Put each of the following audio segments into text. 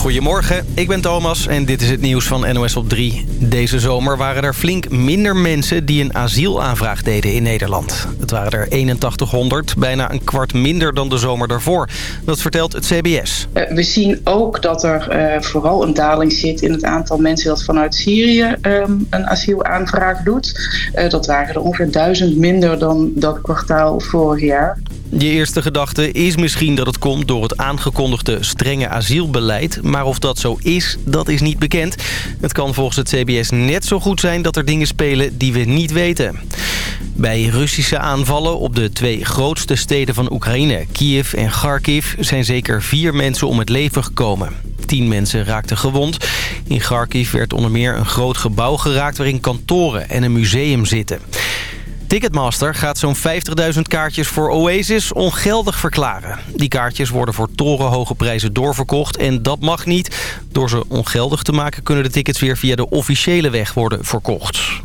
Goedemorgen, ik ben Thomas en dit is het nieuws van NOS op 3. Deze zomer waren er flink minder mensen die een asielaanvraag deden in Nederland. Het waren er 8100, bijna een kwart minder dan de zomer daarvoor. Dat vertelt het CBS. Eh, we zien ook dat er uh, vooral een daling zit in het aantal mensen dat vanuit Syrië um, een asielaanvraag doet. Uh, dat waren er ongeveer duizend minder dan dat kwartaal vorig jaar. Je eerste gedachte is misschien dat het komt door het aangekondigde strenge asielbeleid. Maar of dat zo is, dat is niet bekend. Het kan volgens het CBS net zo goed zijn dat er dingen spelen die we niet weten. Bij Russische aanvallen op de twee grootste steden van Oekraïne, Kiev en Kharkiv, zijn zeker vier mensen om het leven gekomen. Tien mensen raakten gewond. In Kharkiv werd onder meer een groot gebouw geraakt waarin kantoren en een museum zitten. Ticketmaster gaat zo'n 50.000 kaartjes voor Oasis ongeldig verklaren. Die kaartjes worden voor torenhoge prijzen doorverkocht en dat mag niet. Door ze ongeldig te maken kunnen de tickets weer via de officiële weg worden verkocht.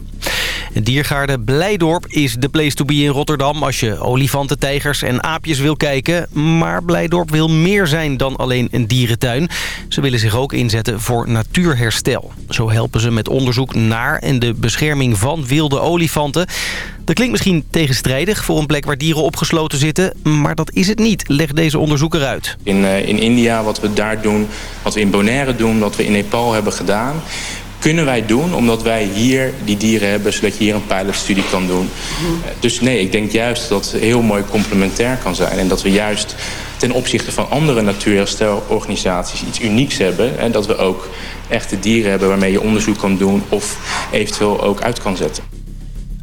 Diergaarde Blijdorp is de place to be in Rotterdam... als je olifanten, tijgers en aapjes wil kijken. Maar Blijdorp wil meer zijn dan alleen een dierentuin. Ze willen zich ook inzetten voor natuurherstel. Zo helpen ze met onderzoek naar en de bescherming van wilde olifanten. Dat klinkt misschien tegenstrijdig voor een plek waar dieren opgesloten zitten... maar dat is het niet, legt deze onderzoeker uit. In, uh, in India, wat we daar doen, wat we in Bonaire doen, wat we in Nepal hebben gedaan kunnen wij doen omdat wij hier die dieren hebben... zodat je hier een pilotstudie kan doen. Dus nee, ik denk juist dat het heel mooi complementair kan zijn... en dat we juist ten opzichte van andere natuurherstelorganisaties iets unieks hebben... en dat we ook echte dieren hebben waarmee je onderzoek kan doen... of eventueel ook uit kan zetten.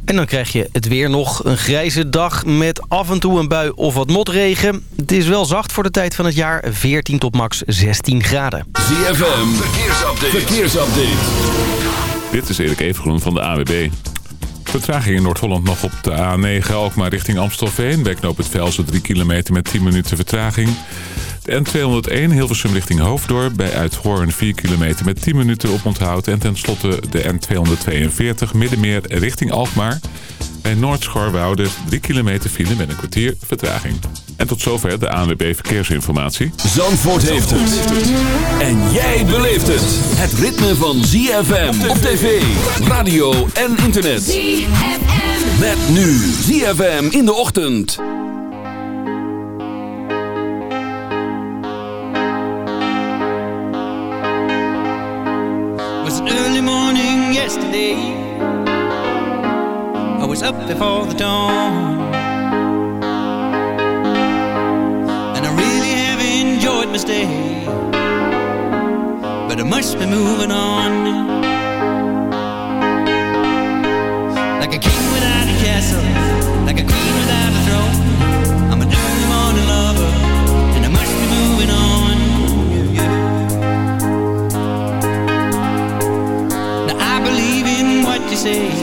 En dan krijg je het weer nog. Een grijze dag met af en toe een bui of wat motregen. Het is wel zacht voor de tijd van het jaar. 14 tot max 16 graden. ZFM, verkeersupdate. verkeersupdate. Dit is Erik Evengroen van de AWB. Vertraging in Noord-Holland nog op de A9, ook maar richting Amstelveen. Bij knoop het Velsen 3 kilometer met 10 minuten vertraging. De N201 Hilversum richting Hoofddorp bij Uithoorn 4 kilometer met 10 minuten op onthoud. En tenslotte de N242 Middenmeer richting Alkmaar. Bij Noordschorwoude 3 kilometer file met een kwartier vertraging. En tot zover de ANWB Verkeersinformatie. Zandvoort heeft het. En jij beleeft het. Het ritme van ZFM op tv, radio en internet. ZFM. Met nu ZFM in de ochtend. Yesterday. I was up before the dawn. And I really have enjoyed my stay. But I must be moving on. Like a king without a castle, like a queen without a throne. In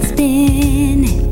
it's been.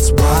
that's why.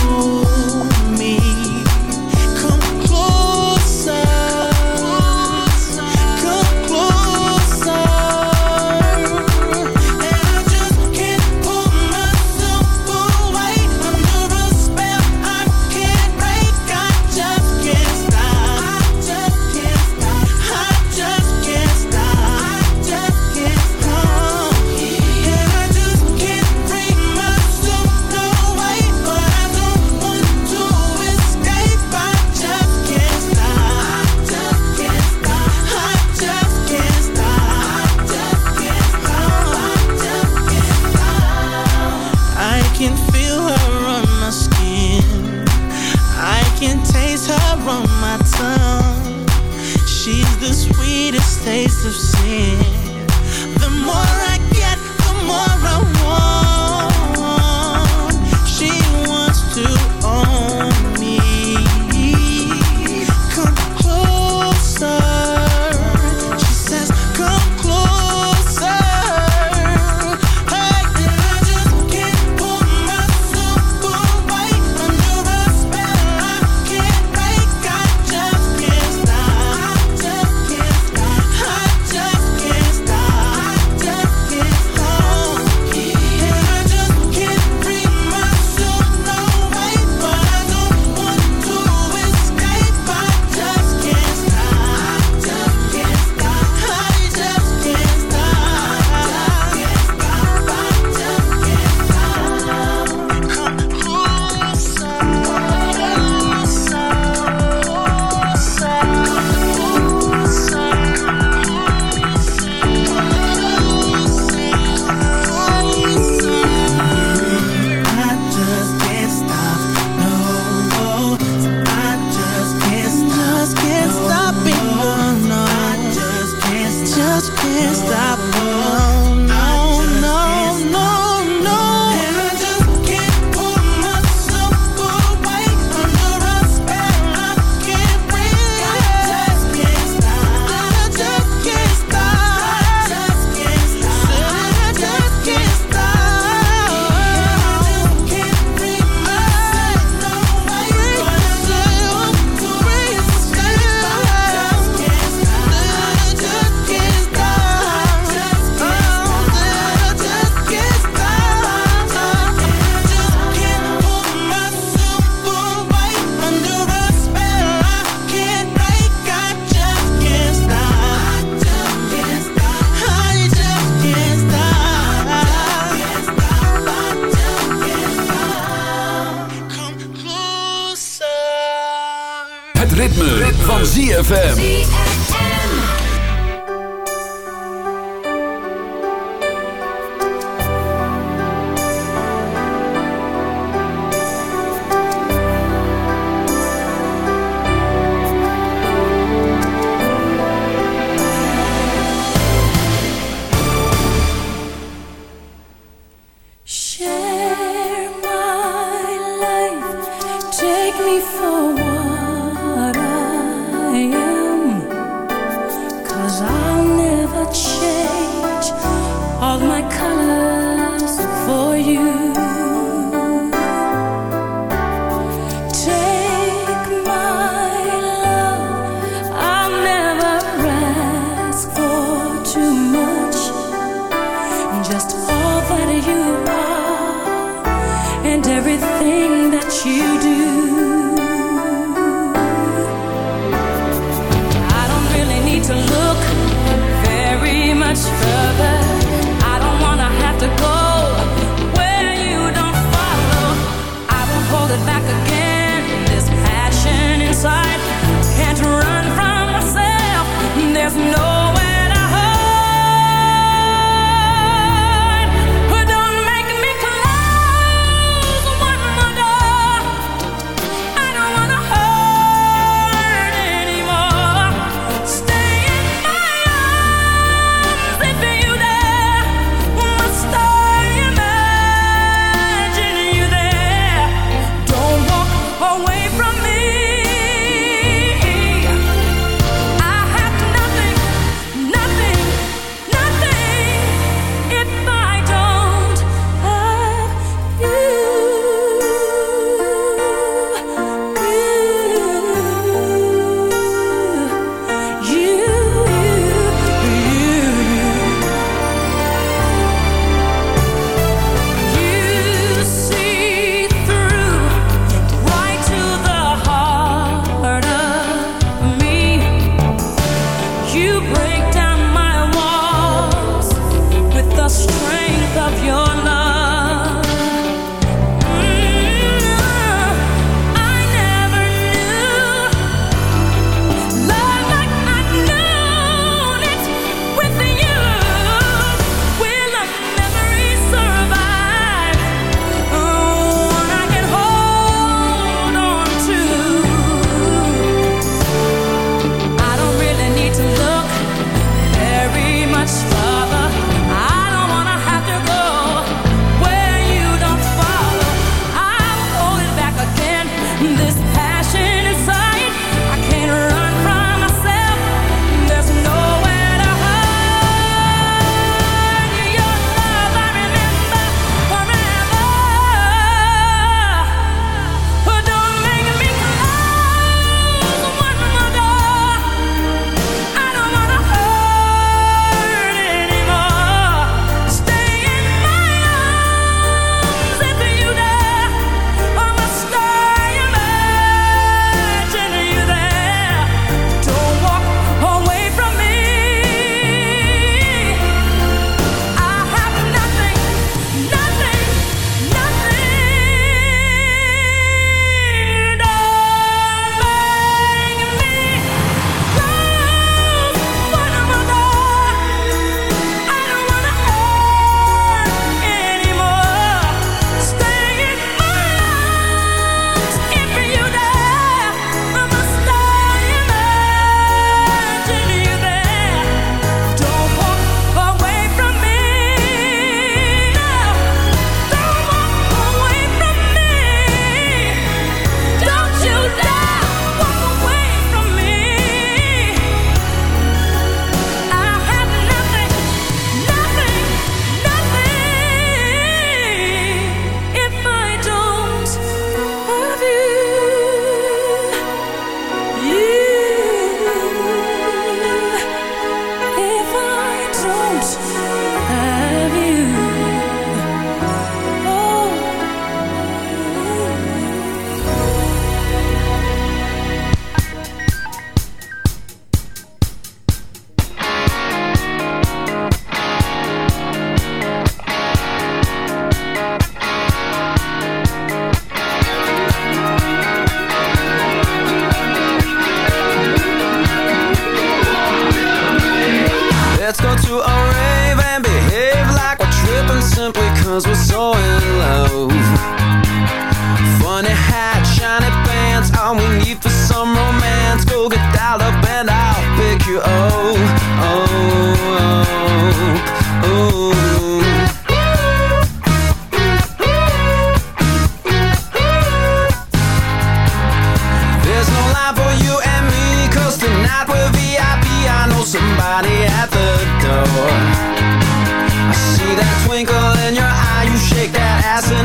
React.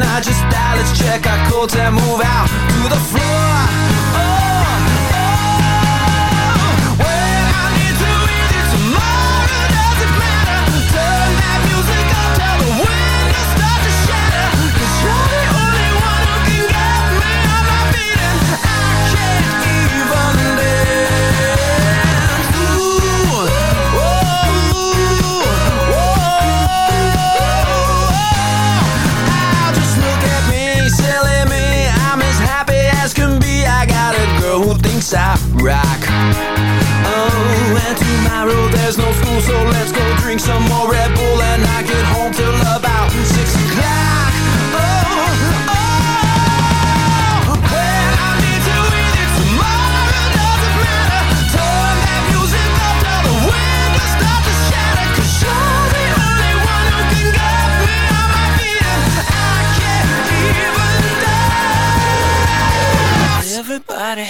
I just die, let's check our codes and move out to the floor. Oh. rock. Oh, and tomorrow there's no school So let's go drink some more Red Bull And I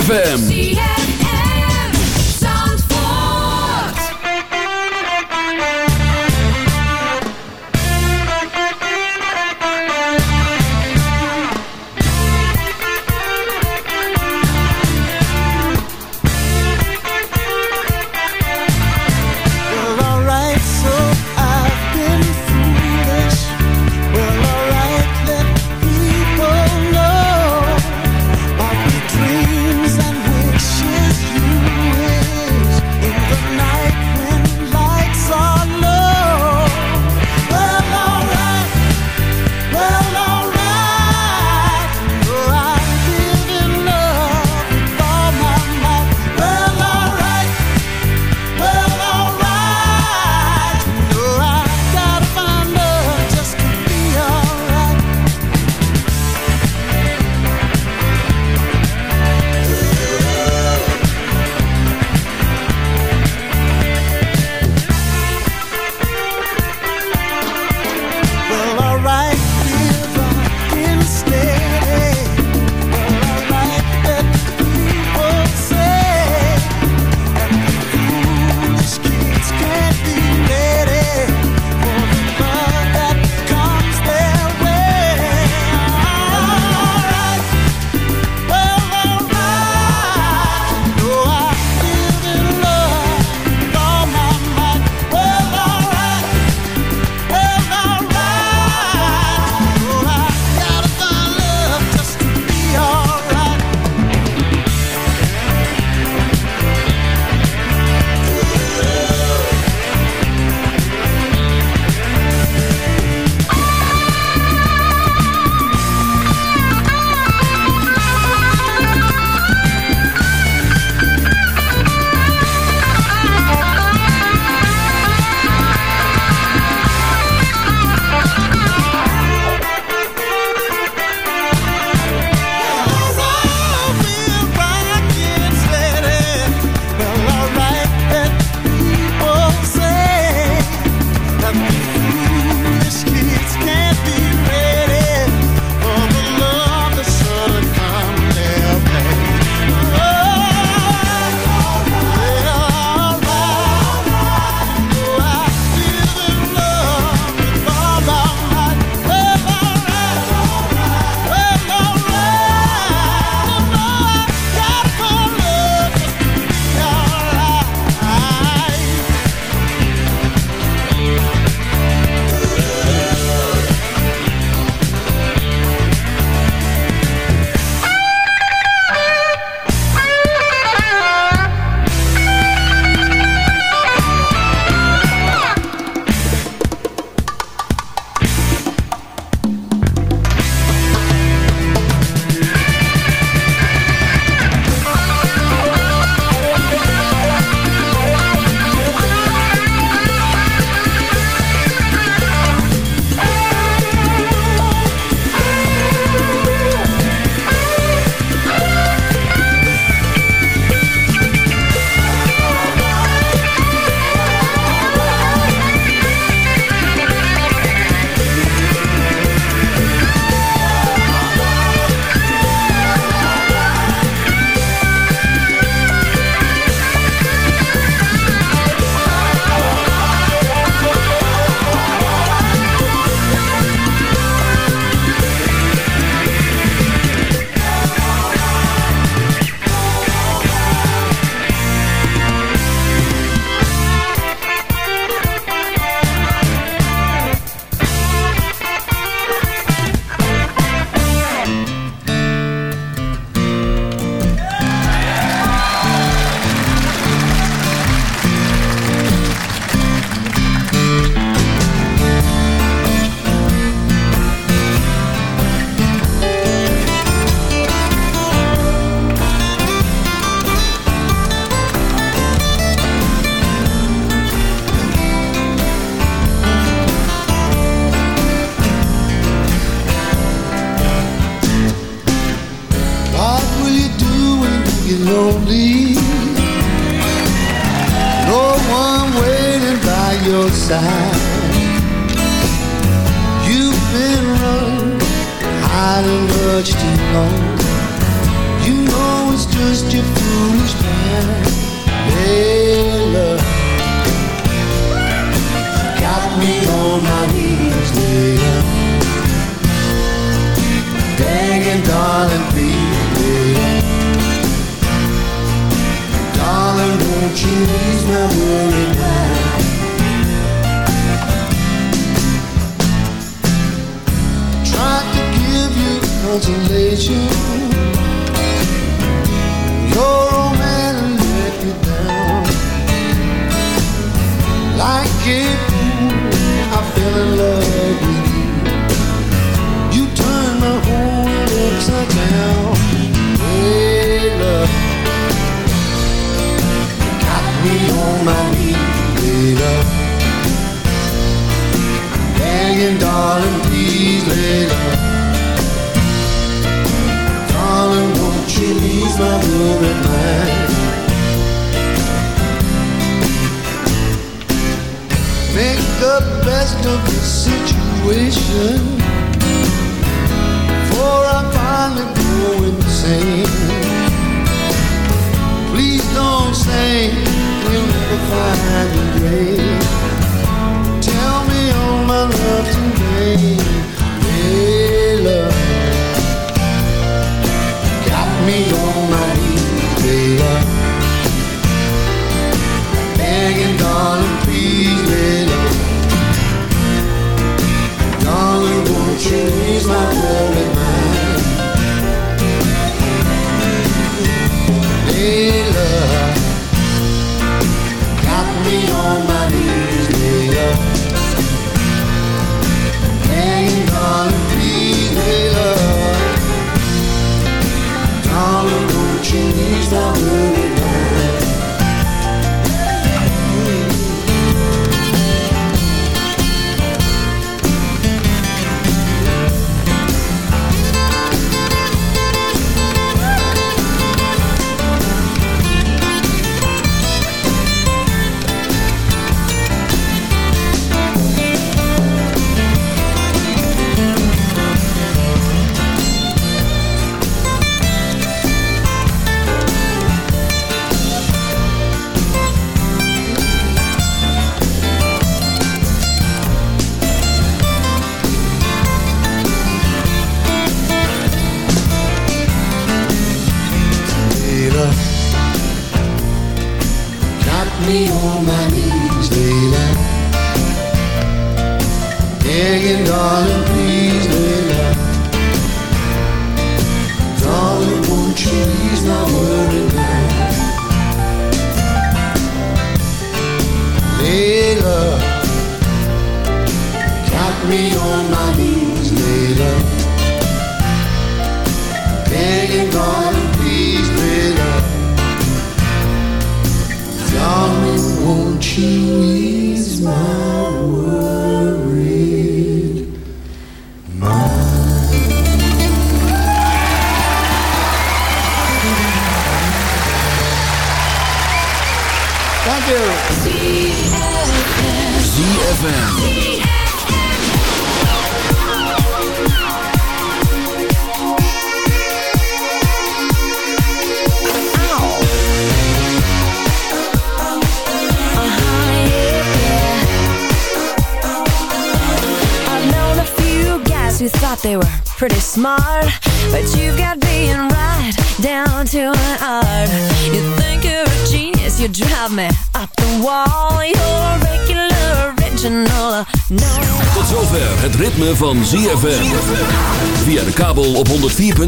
ZFM.